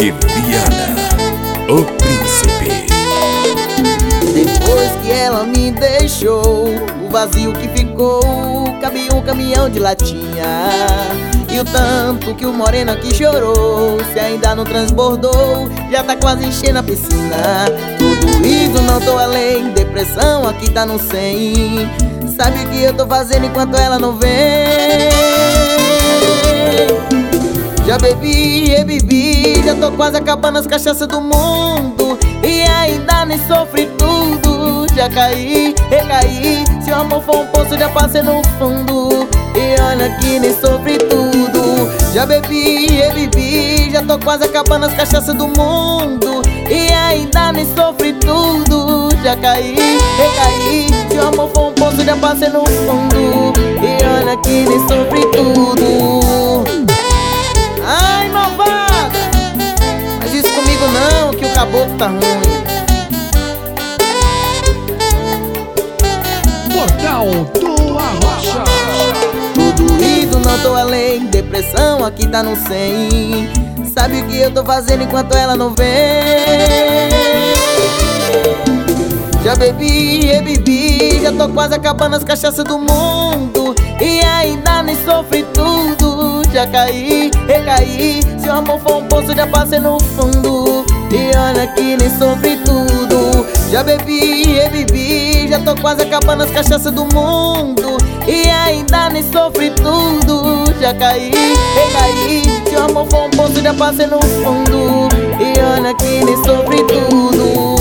o príncipe. Depois que ela me deixou, o vazio que ficou, cabia um caminhão de latinha. E o tanto que o moreno aqui chorou, se ainda não transbordou, já tá quase enchendo a piscina. Tudo isso não tô além, depressão aqui tá no 100. Sabe o que eu tô fazendo enquanto ela não vem? Já bebi, rebebi, já tô quase acabando as cachaças do mundo. E ainda nem sofri tudo Já caí, recaí, se o amor for um poço já passei no fundo. E olha que nem sofri tudo. Já bebi, rebebi, já tô quase acabando as cachaças do mundo. E ainda nem sofri tudo Já caí, recaí, se o amor for um poço já passei no fundo. E olha que nem sofri caboclo tá ruim. Portal do Arrocha. Tudo isso não tô além. Depressão aqui tá no 100 Sabe o que eu tô fazendo enquanto ela não vem? Já bebi, rebebi Já tô quase acabando as cachaças do mundo. E ainda nem sofri tudo. Já caí, recaí amor for um poço já passei no fundo. E olha que nem sofri tudo. Já bebi, rebebi Já tô quase acabando as cachaças do mundo. E ainda nem sofri tudo. Já caí, recaí o amor for um poço já passei no fundo. E olha que nem sofri tudo.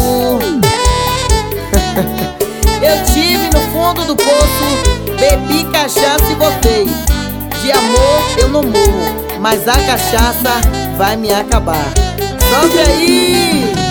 Eu tive no fundo do poço, bebi cachaça e voltei. De amor eu não morro, mas a cachaça vai me acabar. Sobe aí!